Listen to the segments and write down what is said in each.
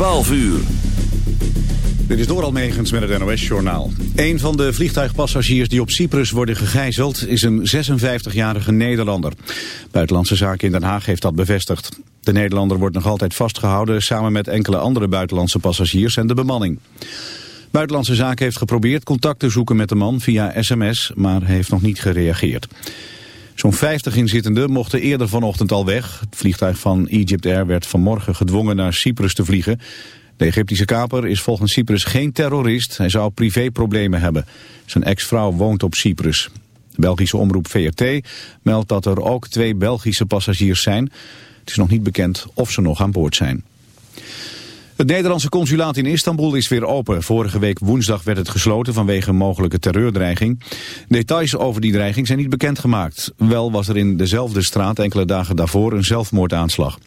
12 uur. Dit is Doral Megens met het NOS-journaal. Een van de vliegtuigpassagiers die op Cyprus worden gegijzeld... is een 56-jarige Nederlander. Buitenlandse Zaken in Den Haag heeft dat bevestigd. De Nederlander wordt nog altijd vastgehouden... samen met enkele andere buitenlandse passagiers en de bemanning. Buitenlandse Zaken heeft geprobeerd contact te zoeken met de man via sms... maar heeft nog niet gereageerd. Zo'n 50 inzittenden mochten eerder vanochtend al weg. Het vliegtuig van Egypt Air werd vanmorgen gedwongen naar Cyprus te vliegen. De Egyptische kaper is volgens Cyprus geen terrorist. Hij zou privéproblemen hebben. Zijn ex-vrouw woont op Cyprus. De Belgische omroep VRT meldt dat er ook twee Belgische passagiers zijn. Het is nog niet bekend of ze nog aan boord zijn. Het Nederlandse consulaat in Istanbul is weer open. Vorige week woensdag werd het gesloten vanwege mogelijke terreurdreiging. Details over die dreiging zijn niet bekendgemaakt. Wel was er in dezelfde straat enkele dagen daarvoor een zelfmoordaanslag.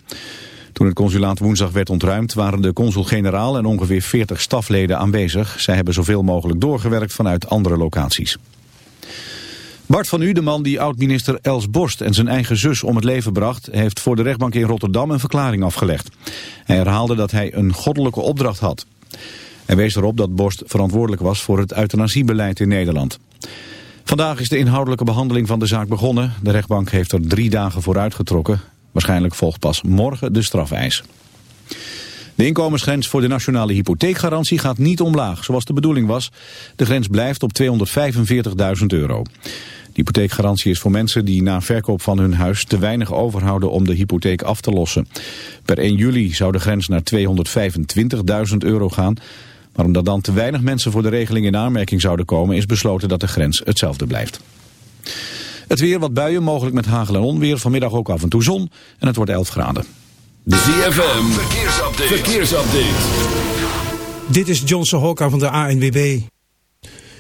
Toen het consulaat woensdag werd ontruimd waren de consul-generaal en ongeveer 40 stafleden aanwezig. Zij hebben zoveel mogelijk doorgewerkt vanuit andere locaties. Bart van U, de man die oud-minister Els Borst en zijn eigen zus om het leven bracht... heeft voor de rechtbank in Rotterdam een verklaring afgelegd. Hij herhaalde dat hij een goddelijke opdracht had. Hij wees erop dat Borst verantwoordelijk was voor het euthanasiebeleid in Nederland. Vandaag is de inhoudelijke behandeling van de zaak begonnen. De rechtbank heeft er drie dagen voor uitgetrokken. Waarschijnlijk volgt pas morgen de strafeis. De inkomensgrens voor de nationale hypotheekgarantie gaat niet omlaag, zoals de bedoeling was. De grens blijft op 245.000 euro. De hypotheekgarantie is voor mensen die na verkoop van hun huis te weinig overhouden om de hypotheek af te lossen. Per 1 juli zou de grens naar 225.000 euro gaan. Maar omdat dan te weinig mensen voor de regeling in aanmerking zouden komen... is besloten dat de grens hetzelfde blijft. Het weer, wat buien, mogelijk met hagel en onweer. Vanmiddag ook af en toe zon en het wordt 11 graden. De ZFM, verkeersupdate. verkeersupdate. Dit is Johnson Hokka van de ANWB.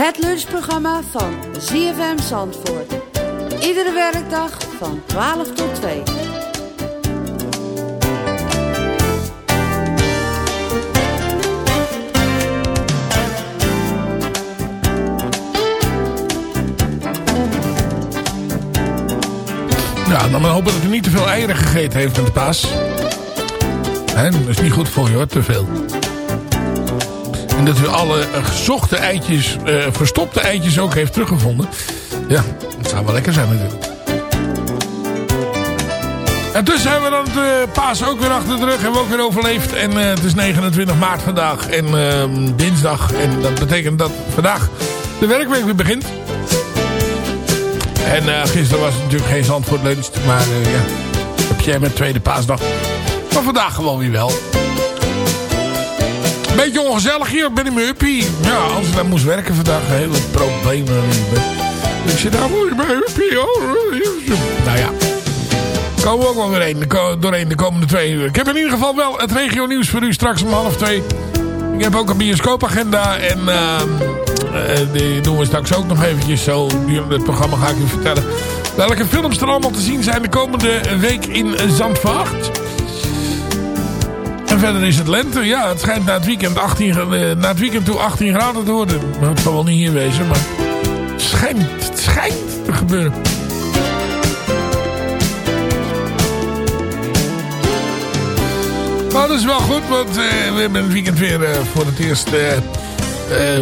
Het lunchprogramma van ZFM Zandvoort. Iedere werkdag van 12 tot 2. Ja, dan maar hopen dat u niet te veel eieren gegeten heeft met de paas. Hè, dat is niet goed voor je hoor, te veel. En dat u alle eh, gezochte eitjes, uh, verstopte eitjes ook heeft teruggevonden. Ja, dat zou wel lekker zijn natuurlijk. En dus hebben we dan de paas ook weer achter de rug. Hebben we ook weer overleefd. En uh, het is 29 maart vandaag. En uh, dinsdag. En dat betekent dat vandaag de werkweek weer begint. En uh, gisteren was het natuurlijk geen Zandvoort lunch. Maar ja, heb jij met tweede paasdag. Maar vandaag gewoon weer wel. Beetje ongezellig hier. Ben ik mijn uppie. Ja, dan moest werken vandaag. Hele problemen. Ik zit daar mooi bij uppie. Nou ja. Komen we ook wel doorheen de komende twee uur. Ik heb in ieder geval wel het regio nieuws voor u straks om half twee. Ik heb ook een bioscoopagenda. En uh, uh, die doen we straks ook nog eventjes zo. Het programma ga ik u vertellen. Welke films er allemaal te zien zijn de komende week in Zandvoort. Verder is het lente. Ja, het schijnt na het weekend, 18, uh, na het weekend toe 18 graden te worden. Nou, het zal wel niet hier wezen, maar het schijnt, het schijnt te gebeuren. Maar dat is wel goed, want uh, we hebben het weekend weer uh, voor het eerst...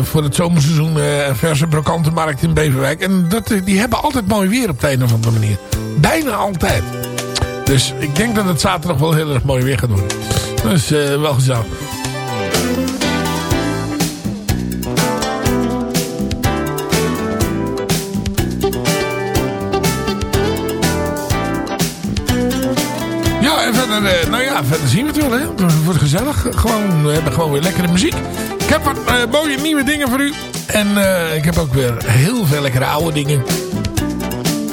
Voor het zomerseizoen verse brokantenmarkt in Beverwijk. En dat, die hebben altijd mooi weer op de een of andere manier. Bijna altijd. Dus ik denk dat het zaterdag wel heel erg mooi weer gaat worden. Dus wel gezellig. Ja, en verder, uh, nou ja, verder zien we het wel, hè. Het wordt gezellig. Gewoon, we hebben gewoon weer lekkere muziek. Ik heb wat uh, mooie nieuwe dingen voor u. En ik heb ook weer heel veel lekkere oude dingen.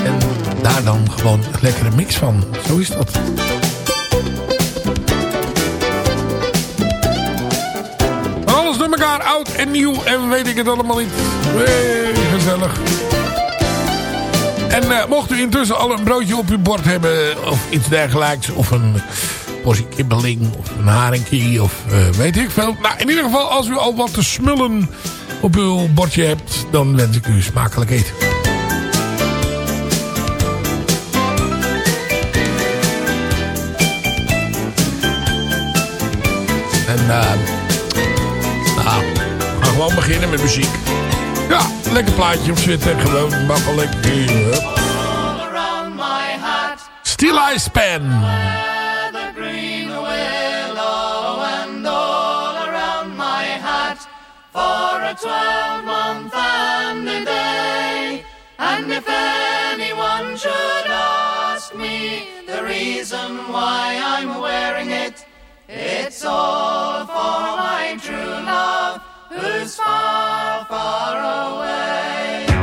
En daar dan gewoon een lekkere mix van. Zo is dat. Door elkaar, oud en nieuw. En weet ik het allemaal niet. Hey, gezellig. En uh, mocht u intussen al een broodje op uw bord hebben of iets dergelijks. Of een portie kibbeling of een haringkie of uh, weet ik veel. Nou, in ieder geval als u al wat te smullen op uw bordje hebt. Dan wens ik u smakelijk eten. En gaan gewoon beginnen met muziek. Ja, lekker plaatje op zitten. Gewoon around my hat. Still I hat. For a twelve-month and a day. And if anyone should ask me the reason why I'm wearing it, it's all for my true love who's far, far away.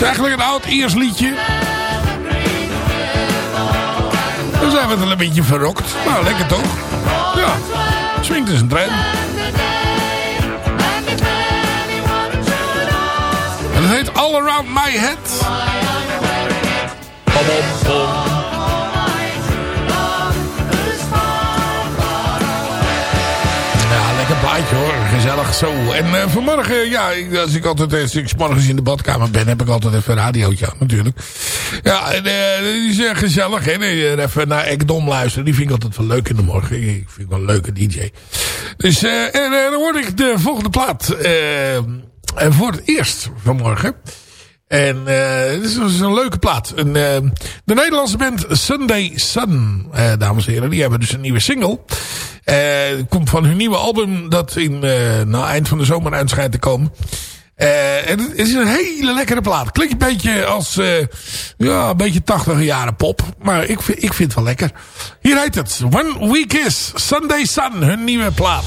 Is eigenlijk een oud Iers liedje. Dan zijn we het een beetje verrokt. Nou, lekker toch? Ja, swingt is een ask En het heet All Around My Head. Gezellig zo. En eh, vanmorgen, ja, ik- als ik altijd als ik morgens in de badkamer ben, heb ik altijd even een radiootje aan natuurlijk. Ja, en eh, die is eh, gezellig. Hè? Eh, Even naar Ekdom luisteren. Die vind ik altijd wel leuk in de morgen. Ik vind wel een leuke DJ. Dus eh, en, eh, dan hoor ik de volgende plaat. eh, voor het eerst vanmorgen. En eh dit is dus een leuke plaat. Een, eh, de Nederlandse band Sunday Sun, eh, dames en heren. Die hebben dus een nieuwe single. Eh, het komt van hun nieuwe album dat in eh nou, eind van de zomer uit schijnt te komen. Eh, en het is een hele lekkere plaat. Klinkt een beetje als eh, ja, een beetje 80 jaren pop. Maar ik vind, ik vind het wel lekker. Hier heet het One Week Is Sunday Sun, hun nieuwe plaat.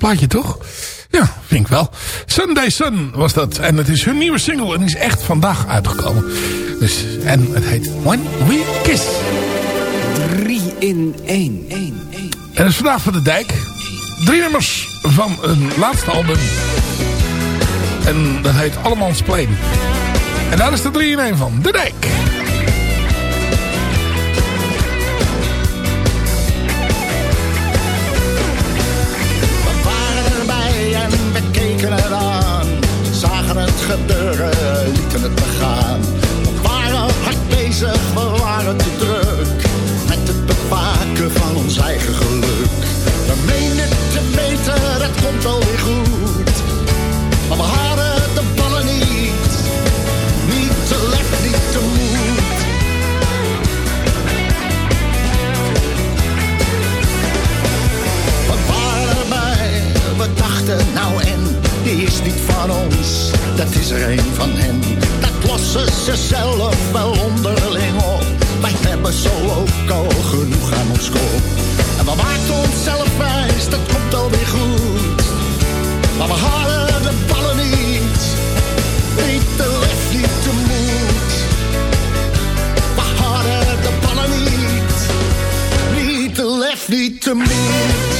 Plaatje toch? Ja, vind ik wel. Sunday Sun was dat. En het is hun nieuwe single en die is echt vandaag uitgekomen. Dus, en het heet When We Kiss. 3 in 1. 1, 1. En dat is vandaag van de dijk. Drie nummers van een laatste album. En dat heet Allemans Plain. En daar is de 3 in 1 van. De dijk. gebeuren, lieten het begaan. We waren hard bezig, we waren te druk. Met het bepaken van ons eigen geluk. We meenden te weten, het komt alweer goed is niet van ons, dat is er een van hen. Dat lossen ze zelf wel onderling op. Wij hebben zo ook al genoeg aan ons kop. En we maken onszelf wijs, dat komt alweer goed. Maar we hadden de ballen niet, niet de lef, niet de moed. We hadden de ballen niet, niet de lef, niet de moed.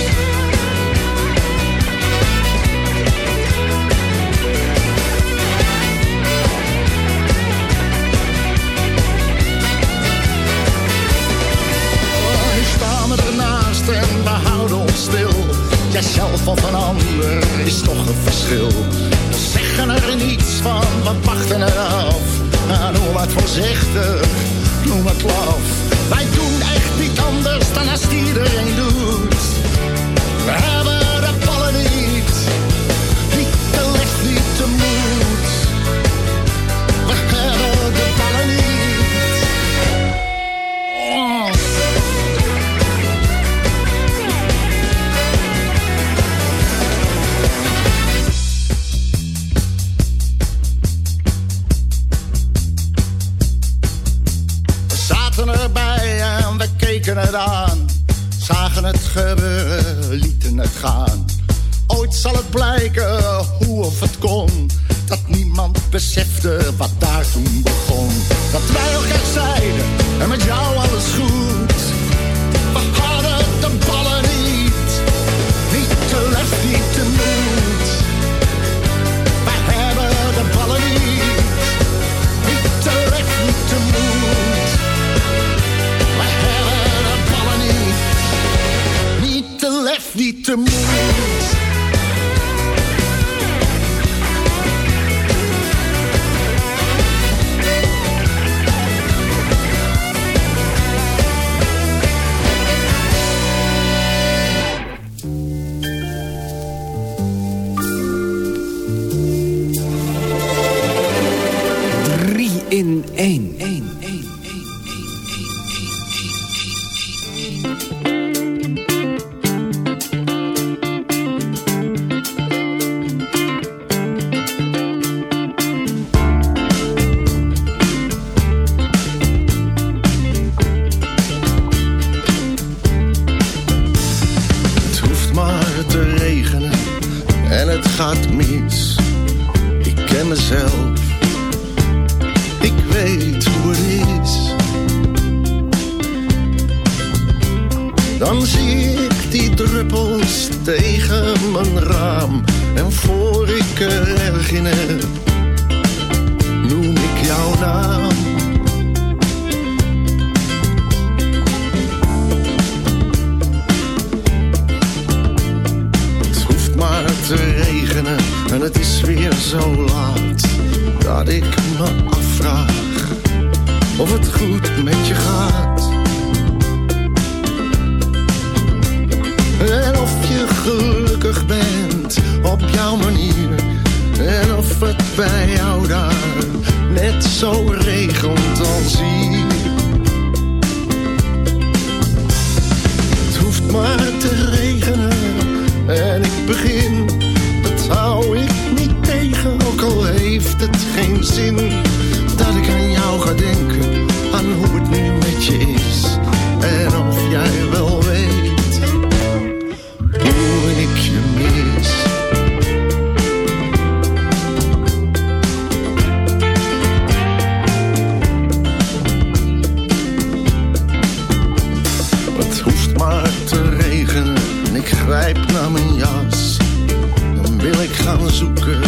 zoeken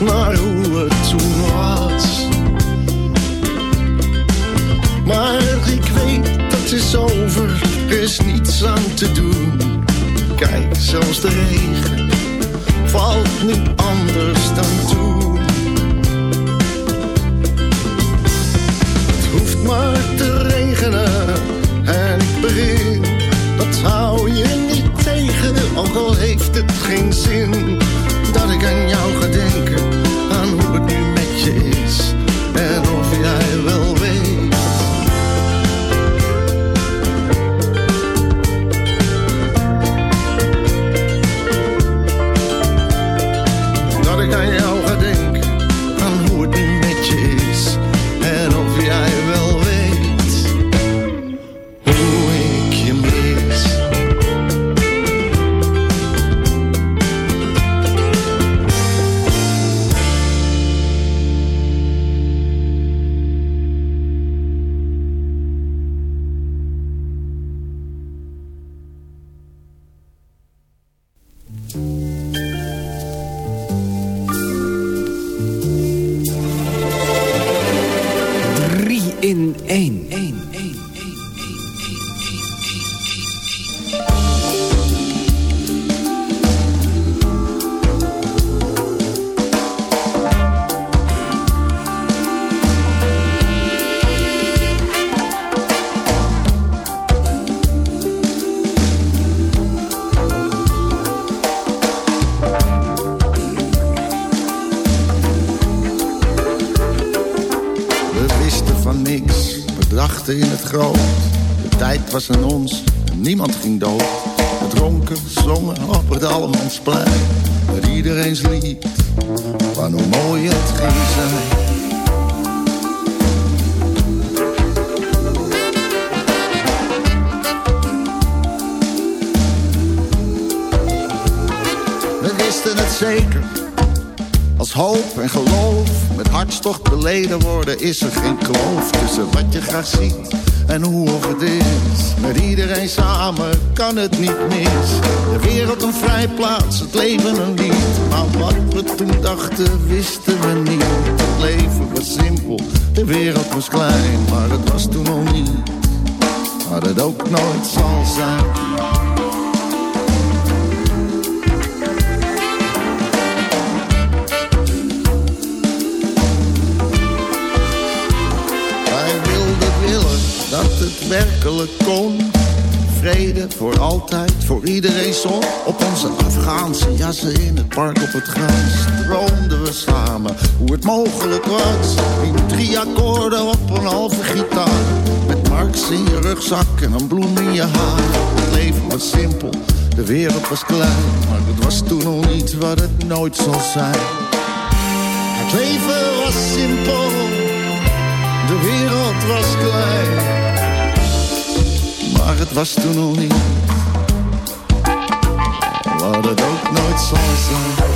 naar hoe het toen was. Maar ik weet dat is over, er is niets aan te doen. Kijk, zelfs de regen niks, we dachten in het groot. De tijd was aan ons, en niemand ging dood. We dronken, zongen op het Allemannsplein. Met iedereen's lied, van hoe mooi het ging zijn. We wisten het zeker, hoop en geloof met hartstocht beleden worden is er geen kloof tussen wat je graag ziet en hoe of het is. Met iedereen samen kan het niet mis. De wereld een vrijplaats, het leven een lied. Maar wat we toen dachten wisten we niet. Het leven was simpel, de wereld was klein, maar het was toen al niet. Maar het ook nooit zal zijn. Het werkelijk kon. Vrede voor altijd, voor iedereen zon. Op onze Afghaanse jassen in het park op het gras. Droomden we samen hoe het mogelijk was. In drie akkoorden op een halve gitaar. Met Marx in je rugzak en een bloem in je haar. Het leven was simpel, de wereld was klein. Maar het was toen nog niet wat het nooit zal zijn. Het leven was simpel. De wereld was klein, maar het was toen al niet wat het ook nooit zal zijn.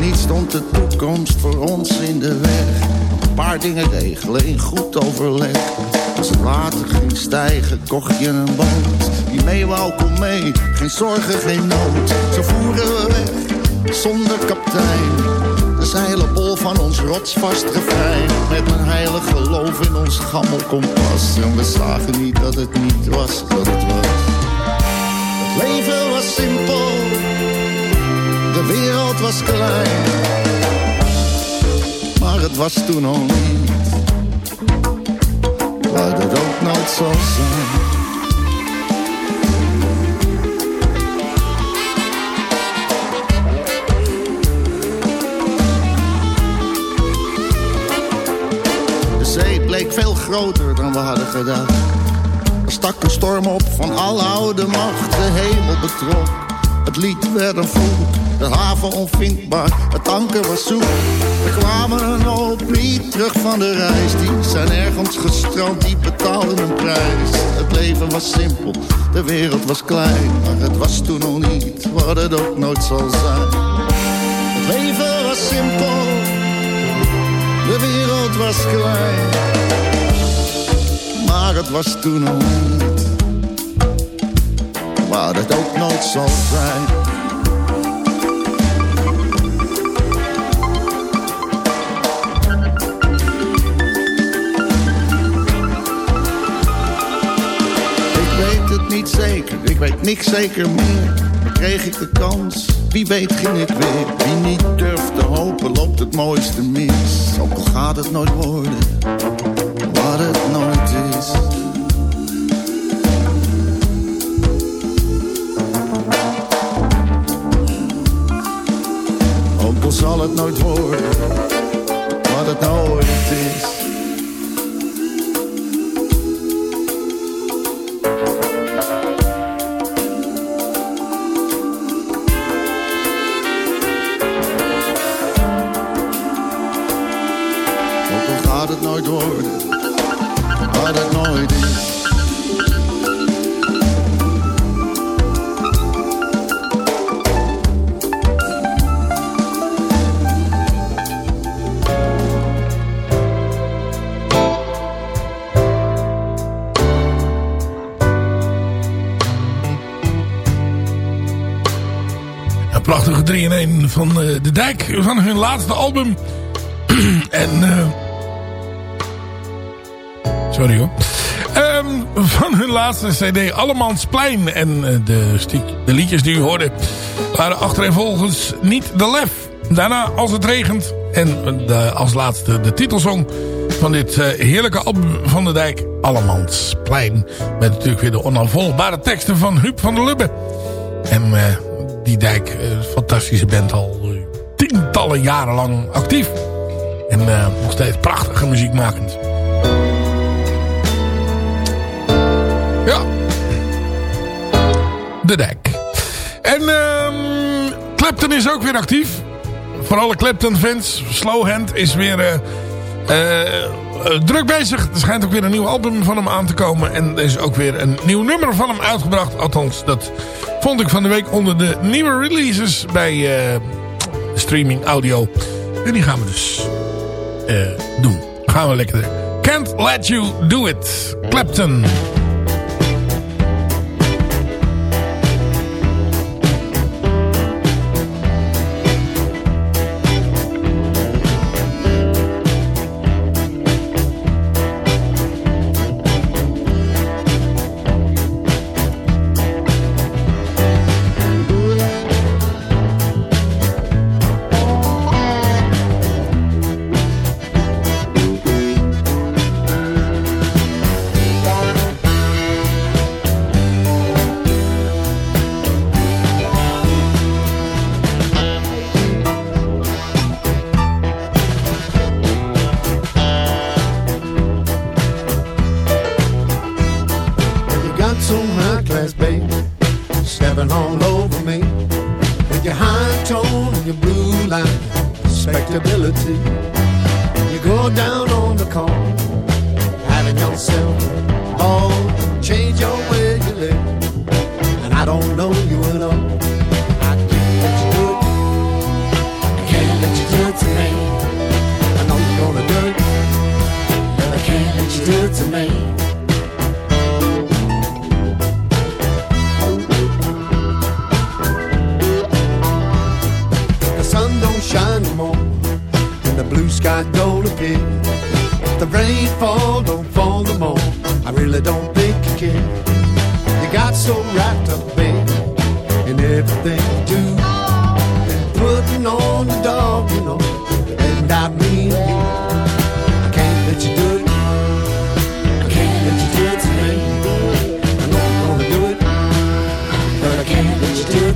Niet stond de toekomst voor ons in de weg. Paar dingen regelen in goed overleg. Als het water ging stijgen, kocht je een boot. Wie mee wou, kon mee. Geen zorgen, geen nood. Zo voeren we weg, zonder kaptein. De zeilenbol van ons rotsvast refrein. Met een heilig geloof in ons gammel kompas. En we zagen niet dat het niet was wat het was. Het leven was simpel. De wereld was klein. Maar het was toen al niet wat het ook nooit zijn. De zee bleek veel groter dan we hadden gedacht. Er stak een storm op van alle oude macht. De hemel betrok, het lied werd een vloek. De haven onvindbaar, het anker was zoek. Kwamen hoop niet terug van de reis. Die zijn ergens gestrand, die betaalden een prijs. Het leven was simpel, de wereld was klein. Maar het was toen nog niet wat het ook nooit zal zijn. Het leven was simpel, de wereld was klein. Maar het was toen nog niet wat het ook nooit zal zijn. Zeker, ik weet niks zeker meer. Kreeg ik de kans, wie weet ging ik weer. Wie niet durft te hopen, loopt het mooiste mis. Ook al gaat het nooit worden, wat het nooit is. Ook al zal het nooit worden, 3 in 1 van eh, De Dijk. Van hun laatste album. en... eh, sorry hoor. Ehm, van hun laatste cd Allemansplein. En eh, de, de liedjes die u hoorde waren achtereenvolgens niet de lef. Daarna Als het regent. En als laatste de titelsong van dit heerlijke album van de dijk. Allemansplein. Met natuurlijk weer de onafvolgbare teksten van Huub van der Lubbe. En die dijk, eh, fantastische band al tientallen jaren lang actief. En eh, nog steeds prachtige muziek makend. Ja. De dijk. En ehm Clapton is ook weer actief. Voor alle Clapton-fans. Slowhand is weer eh, druk bezig. Er schijnt ook weer een nieuw album van hem aan te komen. En er is ook weer een nieuw nummer van hem uitgebracht. Althans, dat vond ik van de week onder de nieuwe releases bij eh, streaming audio. En die gaan we dus eh, doen. Gaan we lekker. Can't Let You Do It. Clapton.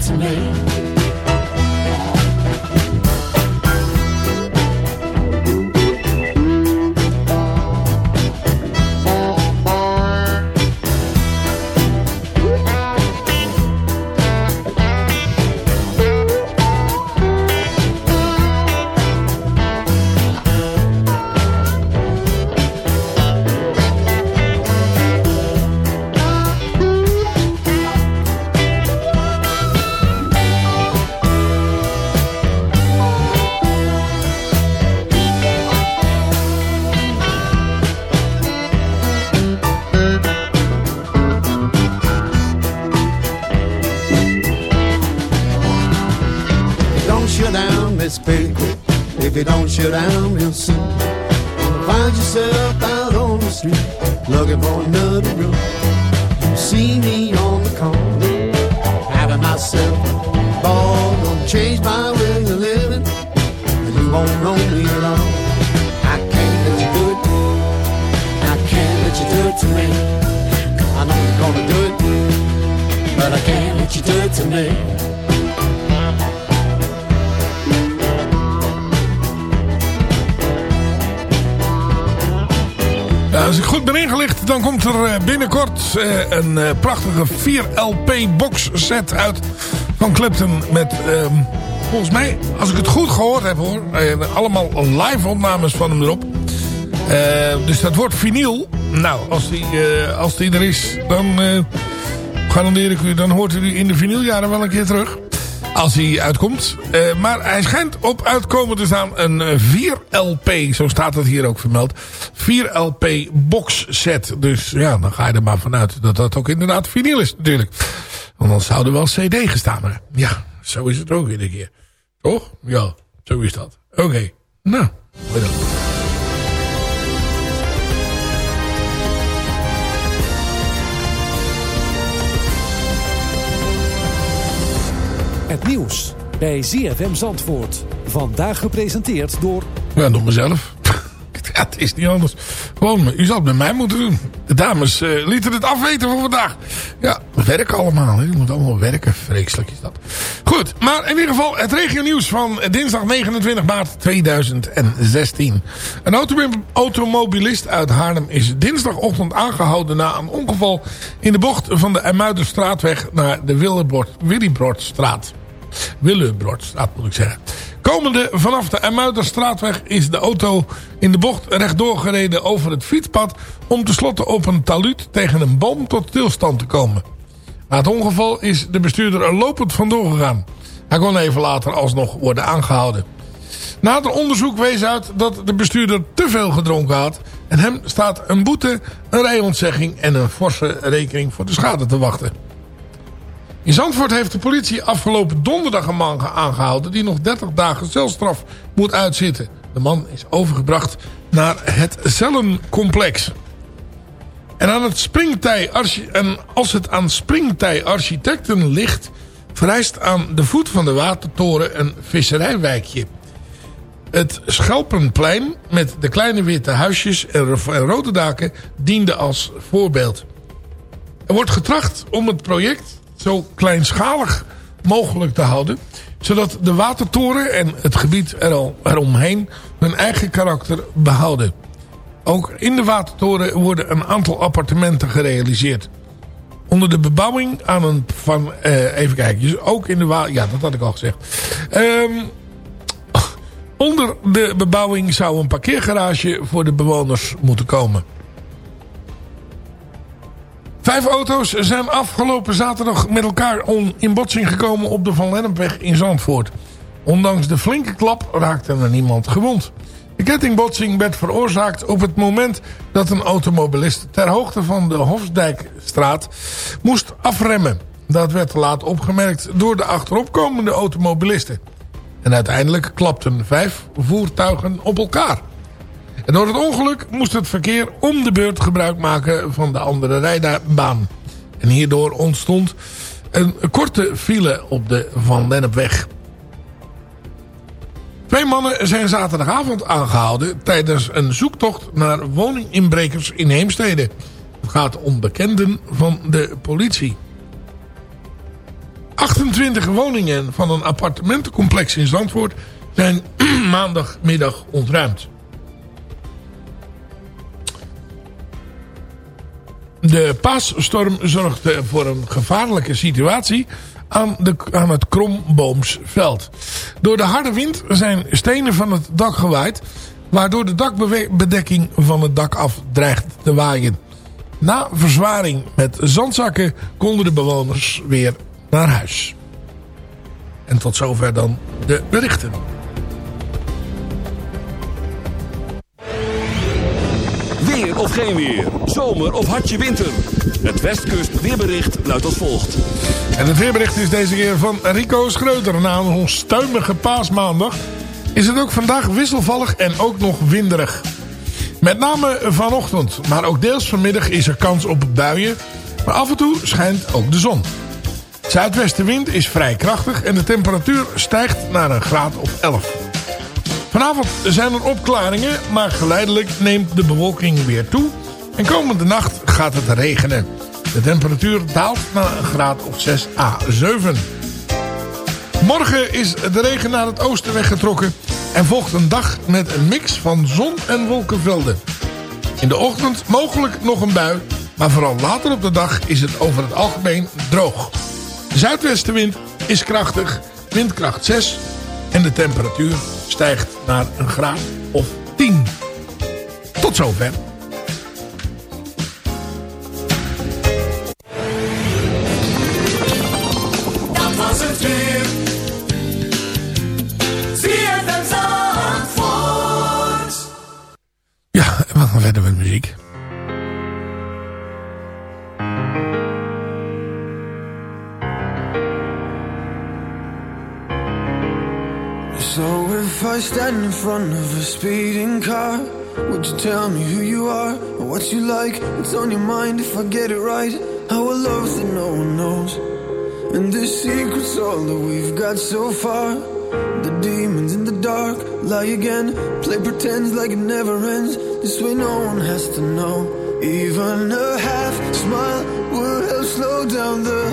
To me. Eh, een eh, prachtige 4 LP box set uit van Clapton. Met, ehm, volgens mij, als ik het goed gehoord heb hoor, eh, allemaal live opnames van hem erop. Dus dat wordt vinyl. Nou, als die, als die er is, dan garandeer ik u, dan hoort u in de vinyljaren wel een keer terug. Als hij uitkomt. Eh, maar hij schijnt op uitkomen te staan een eh, 4LP. Zo staat het hier ook vermeld. 4LP box set. Dus ja, dan ga je er maar vanuit dat dat ook inderdaad vinyl is natuurlijk. Want dan zou er wel CD gestaan hebben. Ja, zo is het ook iedere keer. Toch? Ja, zo is dat. Oké, nou, bedankt. Het nieuws bij ZFM Zandvoort. Vandaag gepresenteerd door... Ja, door mezelf. Het is niet anders. Gewoon, u zal het met mij moeten doen. De dames eh, lieten het afweten voor vandaag. Ja, we werken allemaal. Je moet allemaal werken. Vreselijk is dat. Goed, maar in ieder geval het regionieuws van dinsdag 29 maart 2016. Een auto automobilist uit Haarlem is dinsdagochtend aangehouden na een ongeval in de bocht van de Ermuiderstraatweg naar de Willebord- Willebrodstraat. Willebrodstraat moet ik zeggen. Komende vanaf de Ermuiderstraatweg is de auto in de bocht rechtdoor gereden over het fietspad... om tenslotte op een taluut tegen een boom tot stilstand te komen. Na het ongeval is de bestuurder er lopend vandoor gegaan. Hij kon even later alsnog worden aangehouden. Nader onderzoek wees uit dat de bestuurder te veel gedronken had... en hem staat een boete, een rijontzegging en een forse rekening voor de schade te wachten. In Zandvoort heeft de politie afgelopen donderdag een man aangehouden... die nog 30 dagen celstraf moet uitzitten. De man is overgebracht naar het cellencomplex. En, aan het springtij en als het aan springtij architecten ligt... vereist aan de voet van de watertoren een visserijwijkje. Het Schelpenplein met de kleine witte huisjes en rode daken diende als voorbeeld. Er wordt getracht om het project zo kleinschalig mogelijk te houden. Zodat de watertoren en het gebied er eromheen hun eigen karakter behouden. Ook in de watertoren worden een aantal appartementen gerealiseerd. Onder de bebouwing aan een van... Eh, even kijken, dus ook in de. Ja, dat had ik al gezegd. Um, onder de bebouwing zou een parkeergarage voor de bewoners moeten komen. Vijf auto's zijn afgelopen zaterdag met elkaar in botsing gekomen op de Van Lennepweg in Zandvoort. Ondanks de flinke klap raakte er niemand gewond. De kettingbotsing werd veroorzaakt op het moment dat een automobilist ter hoogte van de Hofsdijkstraat moest afremmen. Dat werd laat opgemerkt door de achteropkomende automobilisten. En uiteindelijk klapten vijf voertuigen op elkaar. En door het ongeluk moest het verkeer om de beurt gebruik maken van de andere rijbaan. En hierdoor ontstond een korte file op de Van Lennepweg. Twee mannen zijn zaterdagavond aangehouden tijdens een zoektocht naar woninginbrekers in Heemstede. Het gaat om bekenden van de politie. 28 woningen van een appartementencomplex in Zandvoort zijn maandagmiddag ontruimd. De paasstorm zorgde voor een gevaarlijke situatie aan, de, aan het Kromboomsveld. Door de harde wind zijn stenen van het dak gewaaid... waardoor de dakbedekking van het dak af dreigt te waaien. Na verzwaring met zandzakken konden de bewoners weer naar huis. En tot zover dan de berichten. Weer of geen weer. Zomer of hartje winter. Het Westkust weerbericht luidt als volgt. En het weerbericht is deze keer van Rico Schreuder. Na een onstuimige paasmaandag is het ook vandaag wisselvallig en ook nog winderig. Met name vanochtend, maar ook deels vanmiddag is er kans op buien. Maar af en toe schijnt ook de zon. Zuidwestenwind is vrij krachtig en de temperatuur stijgt naar een graad of 11. Vanavond zijn er opklaringen, maar geleidelijk neemt de bewolking weer toe. En komende nacht gaat het regenen. De temperatuur daalt naar een graad of 6 à 7. Morgen is de regen naar het oosten weggetrokken en volgt een dag met een mix van zon en wolkenvelden. In de ochtend mogelijk nog een bui, maar vooral later op de dag is het over het algemeen droog. De zuidwestenwind is krachtig, windkracht 6 en de temperatuur stijgt naar een graad of 10. Tot zover. Dat was het weer. Ja, en we gaan verder met muziek. So if I stand in front of a speeding car, would you tell me who you are or what you like? What's on your mind if I get it right? Our loves that no one knows. And the secret's all that we've got so far. The demons in the dark lie again. Play pretends like it never ends. This way no one has to know. Even a half smile slow down the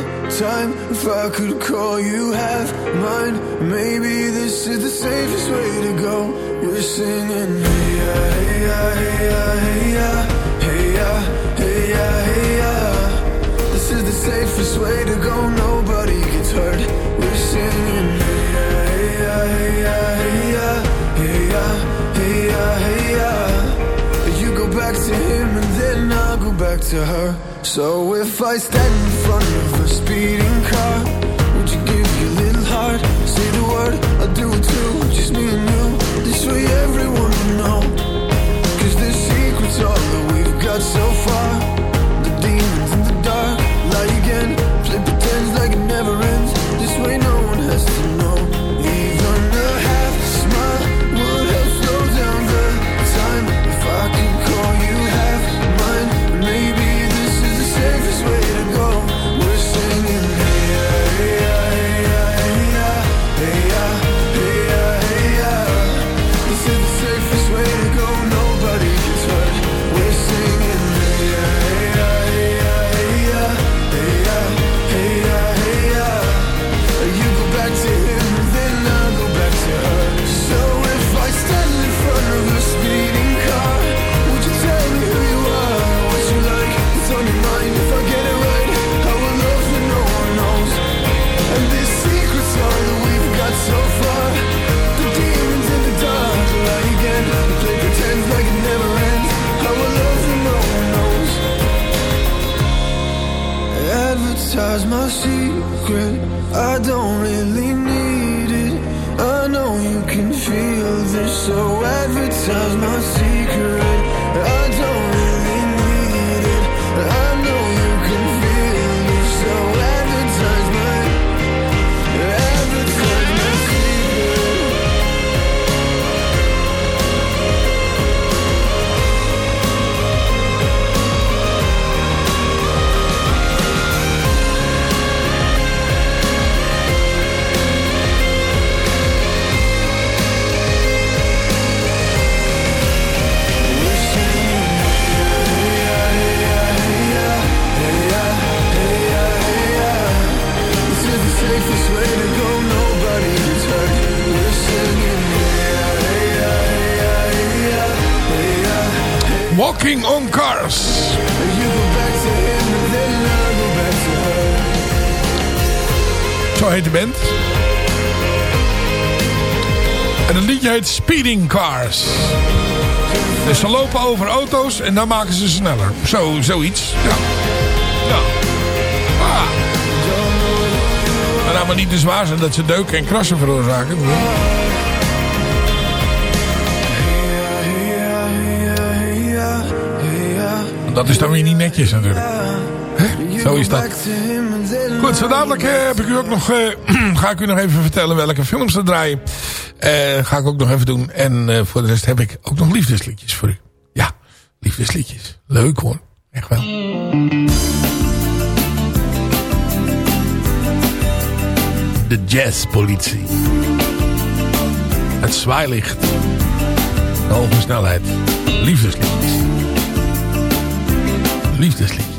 time. If I could call you half mine, maybe this is the safest way to go. We're singing, hey ya, hey ya, hey ya, hey ya, hey ya, hey ya, hey ya. This is the safest way to go. Nobody gets hurt. We're singing, hey ya, hey ya, hey ya, hey ya, hey ya, hey ya, hey ya. You go back to to her. So if I stand in front of a speeding car, would you give your little heart? Say the word, I'll do it too. Just me and you. This way everyone will know. Cause the secret's all that we've got so far. My secret. I don't En het liedje heet Speeding Cars. Dus ze lopen over auto's en dan maken ze sneller. Zo, zoiets. Ja. Ja. Ah. Maar nou maar niet te zwaar zijn dat ze deuken en krassen veroorzaken. Dat is dan weer niet netjes natuurlijk. Zo is dat. Goed, zo dadelijk eh, heb ik u ook nog, eh, ga ik u nog even vertellen welke films er draaien. Eh, ga ik ook nog even doen. En voor de rest heb ik ook nog liefdesliedjes voor u. Ja, liefdesliedjes. Leuk hoor. Echt wel. De jazzpolitie. Het zwaailicht. De hoge snelheid. Liefdesliedjes. Liefdesliedjes.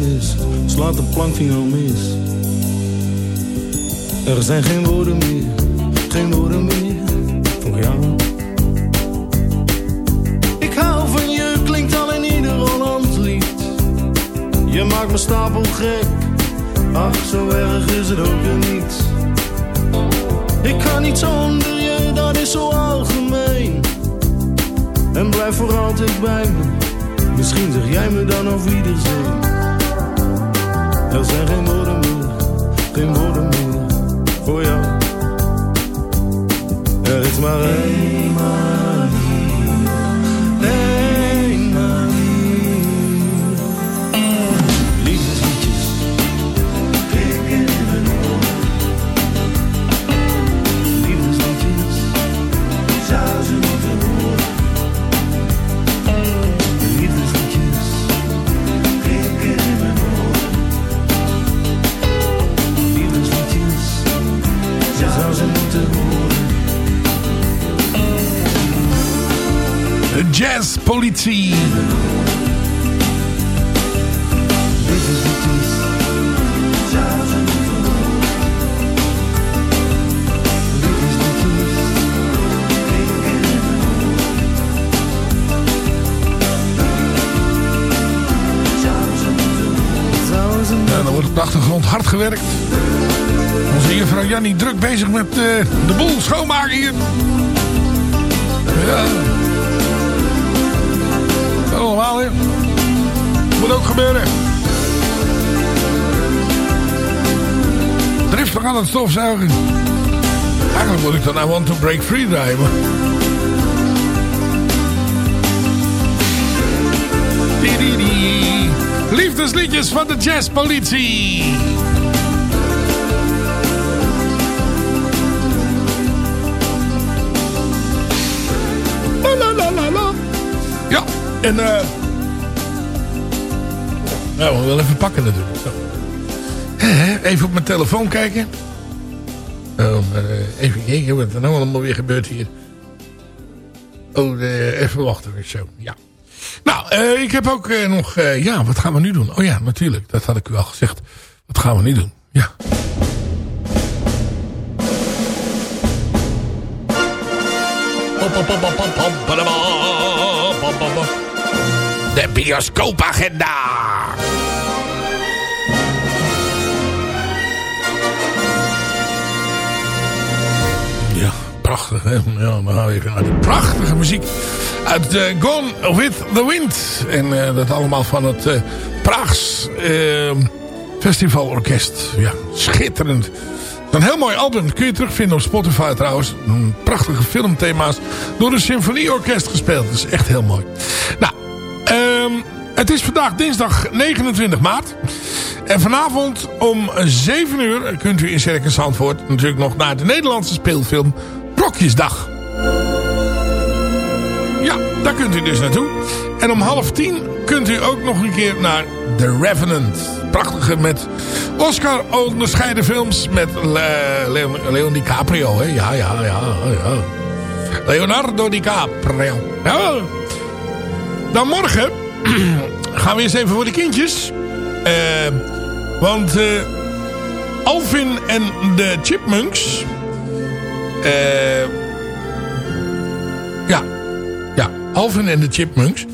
is, slaat de plank finaal mis. Er zijn geen woorden meer, geen woorden meer voor jou. Ik hou van je, klinkt al in ieder Hollands lied. Je maakt me stapel gek, ach zo erg is het ook niet. Ik kan niet zonder je, dat is zo algemeen. En blijf voor altijd bij me. Misschien zeg jij me dan auf Wiedersehen. Er zijn geen woorden meer, geen woorden meer voor jou. Er is maar één Zou ze Ja, dan wordt op de achtergrond hard gewerkt. Onze juffrouw Jannie druk bezig met eh, de boel schoonmaken hier. Ja. Hè. Moet ook gebeuren. Driftig aan het stofzuigen. Eigenlijk moet ik dan I Want To Break Free draaien. Liefdesliedjes van de jazzpolitie. En eh... nou, we wel even pakken natuurlijk. Zo. Even op mijn telefoon kijken. Oh, eh, even kijken wat er nou allemaal weer gebeurt hier. Oh, eh, even wachten. Zo, ja. Nou, eh, ik heb ook nog... ja, wat gaan we nu doen? Oh ja, natuurlijk. Dat had ik u al gezegd. Wat gaan we nu doen? Ja. De bioscoopagenda. Ja, prachtig hè. Ja, dan gaan we even naar die prachtige muziek uit eh, Gone with the Wind. En eh, dat allemaal van het eh Praags Festivalorkest. Ja, schitterend. Een heel mooi album. Kun je terugvinden op Spotify trouwens. Prachtige filmthema's. Door een symfonieorkest gespeeld. Dat is echt heel mooi. Nou, ehm, het is vandaag dinsdag 29 maart. En vanavond om 7 uur kunt u in Circus Zandvoort natuurlijk nog naar de Nederlandse speelfilm Rokjesdag. Ja, daar kunt u dus naartoe. En om half tien kunt u ook nog een keer naar The Revenant. Prachtige met Oscar onderscheiden films met Le- Leon, Leon DiCaprio. Hè? Ja, ja, ja, ja. Leonardo DiCaprio. Ja. Dan morgen gaan we eens even voor de kindjes. Eh, want eh, Alvin en de Chipmunks... eh, ja, ja, Alvin en de Chipmunks...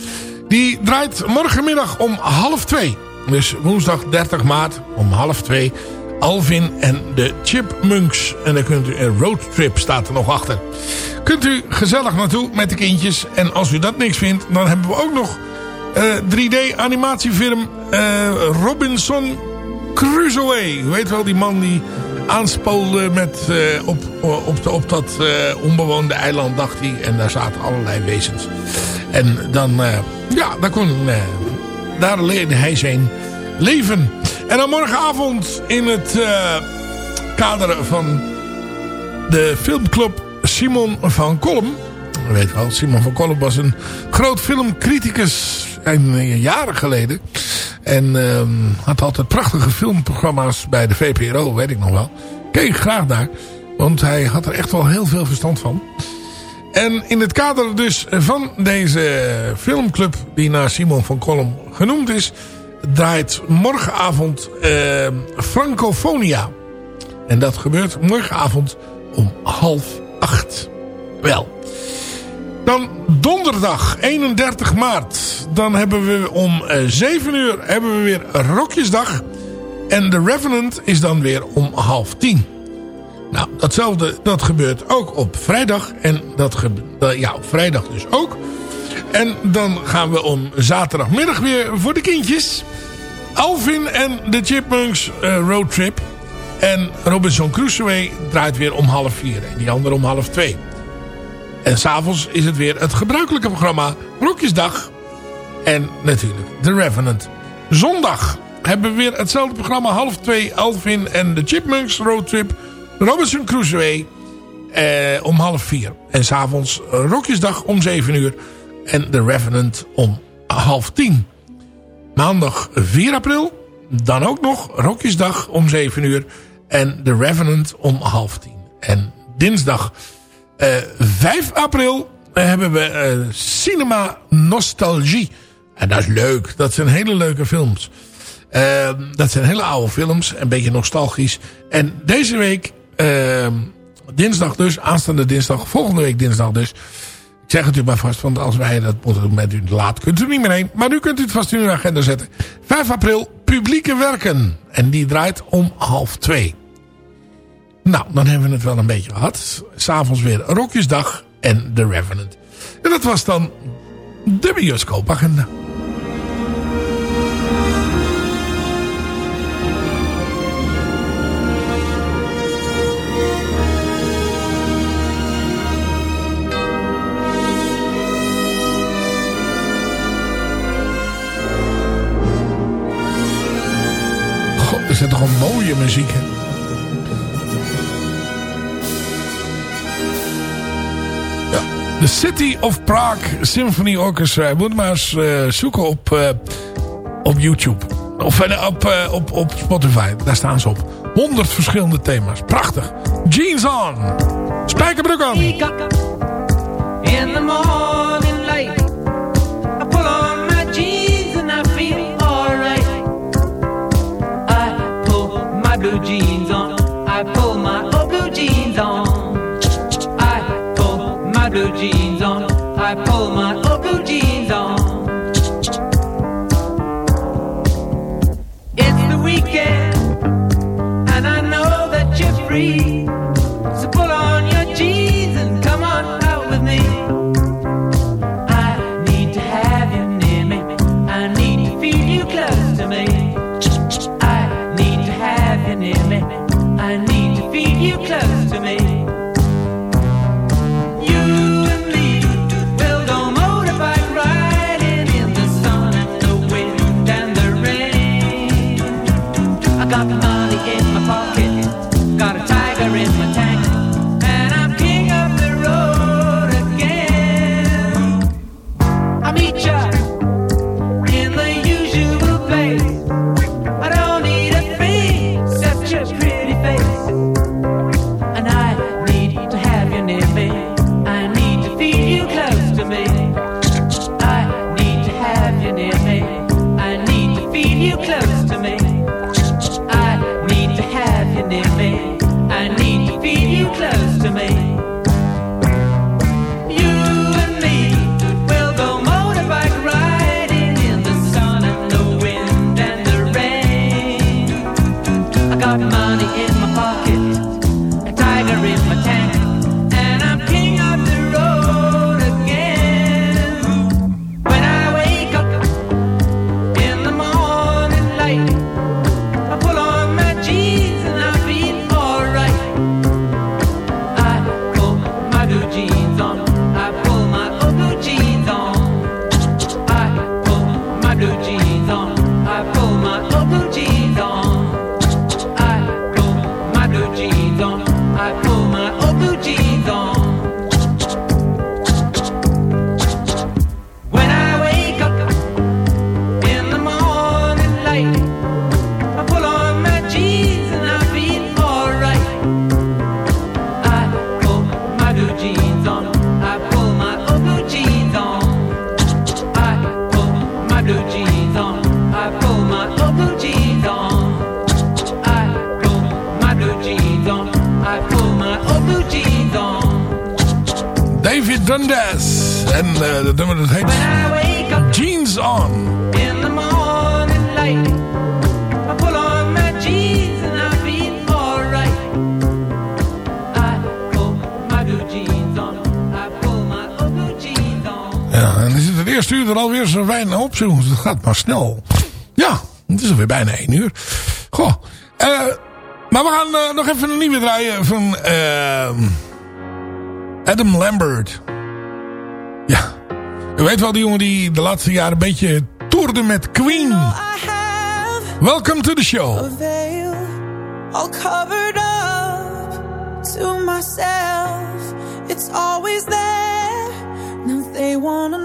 Die draait morgenmiddag om half twee. Dus woensdag 30 maart om half twee. Alvin en de Chipmunks. En dan kunt u een roadtrip staat er nog achter. Kunt u gezellig naartoe met de kindjes. En als u dat niks vindt, dan hebben we ook nog eh, 3D animatiefilm eh, Robinson Crusoe. U weet wel, die man die aanspoelde met, eh, op, op, de, op dat eh, onbewoonde eiland, dacht hij. En daar zaten allerlei wezens. En dan, eh, ja, daar kon, eh, daar leerde hij zijn leven. En dan morgenavond in het eh, kader van de filmclub Simon van Kolm. Weet wel, Simon van Kolm was een groot filmcriticus eh, jaren geleden. En ehm, had altijd prachtige filmprogramma's bij de VPRO, weet ik nog wel. Keek graag naar, want hij had er echt wel heel veel verstand van. En in het kader dus van deze filmclub die naar Simon van Kolm genoemd is... draait morgenavond eh, Francofonia. En dat gebeurt morgenavond om half acht. Wel. Dan donderdag 31 maart. Dan hebben we om eh, 7 uur hebben we weer Rokjesdag. En de Revenant is dan weer om half tien. Nou, datzelfde dat gebeurt ook op vrijdag. En dat ja, op vrijdag dus ook. En dan gaan we om zaterdagmiddag weer voor de kindjes. Alvin en de Chipmunks eh, roadtrip. En Robinson Crusoe draait weer om half vier. En die andere om half twee. En s'avonds is het weer het gebruikelijke programma Rokjesdag. En natuurlijk The Revenant. Zondag hebben we weer hetzelfde programma. Half twee Alvin en de Chipmunks roadtrip. Robinson Crusoe eh, om half vier. En s'avonds Rokjesdag om zeven uur. En The Revenant om half tien. Maandag 4 april. Dan ook nog Rokjesdag om 7 uur. En The Revenant om half tien. En dinsdag eh 5 april hebben we eh, Cinema Nostalgie. En dat is leuk. Dat zijn hele leuke films. Eh, dat zijn hele oude films. Een beetje nostalgisch. En deze week, eh, dinsdag dus, aanstaande dinsdag, volgende week dinsdag dus. Zeg het u maar vast, want als wij dat moeten doen met u laat, kunt u niet meer heen. Maar nu kunt u het vast in uw agenda zetten. 5 april, publieke werken. En die draait om half twee. Nou, dan hebben we het wel een beetje gehad. S'avonds weer Rokjesdag en The Revenant. En dat was dan de bioscoopagenda. Dat toch een mooie muziek, hè? Ja. The City of Prague Symphony Orchestra. Je moet maar eens eh, zoeken op, eh, op YouTube. Of eh, op, op, op Spotify. Daar staan ze op. 100 verschillende thema's. Prachtig. Jeans on. Spijkerbroek aan. In the morning blue jeans on. I pull my old blue jeans on. I pull my blue jeans on. I pull my Zo, het gaat maar snel. Ja, het is alweer bijna één uur. Goh. eh, maar we gaan eh, nog even een nieuwe draaien van eh, Adam Lambert. Ja. U weet wel, die jongen die de laatste jaren een beetje toerde met Queen. Welcome to the show. veil all covered up to myself. It's always there. Now they wanna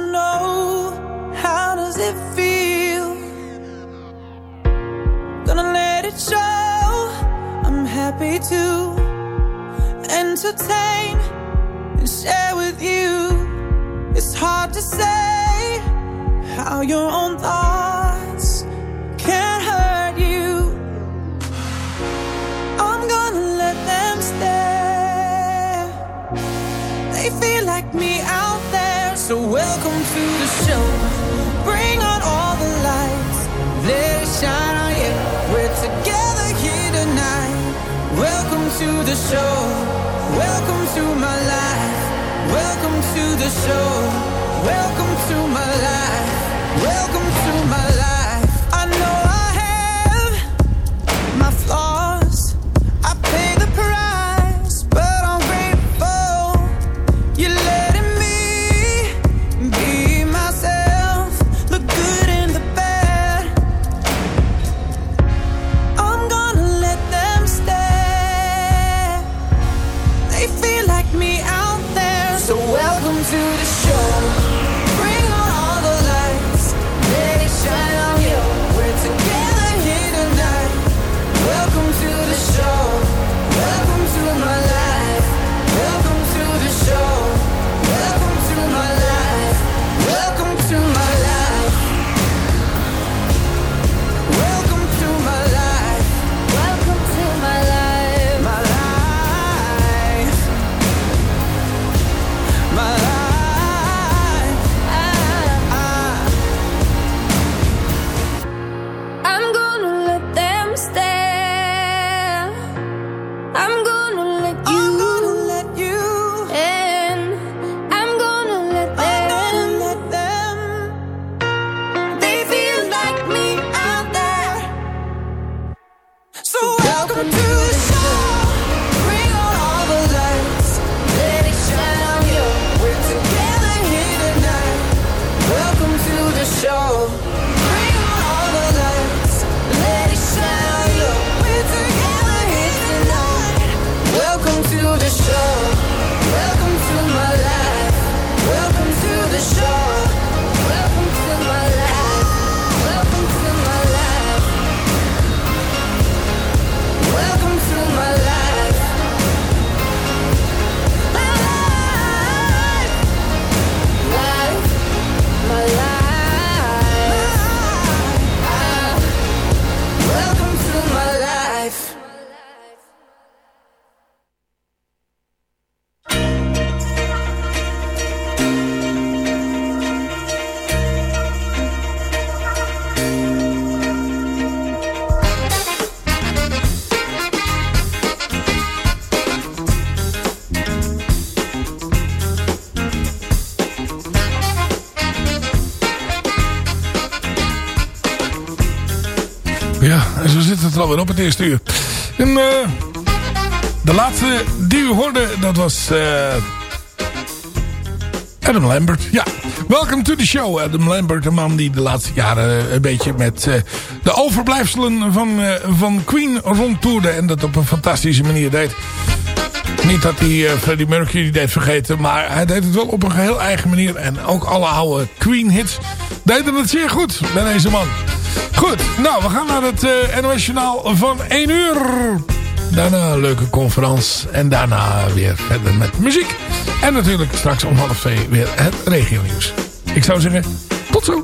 happy to entertain and share with you. It's hard to say how your own thoughts Welcome to the show. Welcome to my life. En eh, de laatste die u hoorde, dat was eh, Adam Lambert. Ja, welcome to the show. Adam Lambert, een man die de laatste jaren een beetje met eh, de overblijfselen van, eh, van Queen rondtoerde. En dat op een fantastische manier deed. Niet dat hij eh, Freddie Mercury deed vergeten, maar hij deed het wel op een geheel eigen manier. En ook alle oude Queen hits deden het zeer goed bij deze man. Goed, nou we gaan naar het eh NOS Journaal van 1 uur. Daarna een leuke conferentie en daarna weer verder met muziek. En natuurlijk straks om half twee weer het regionieuws. Ik zou zeggen, tot zo.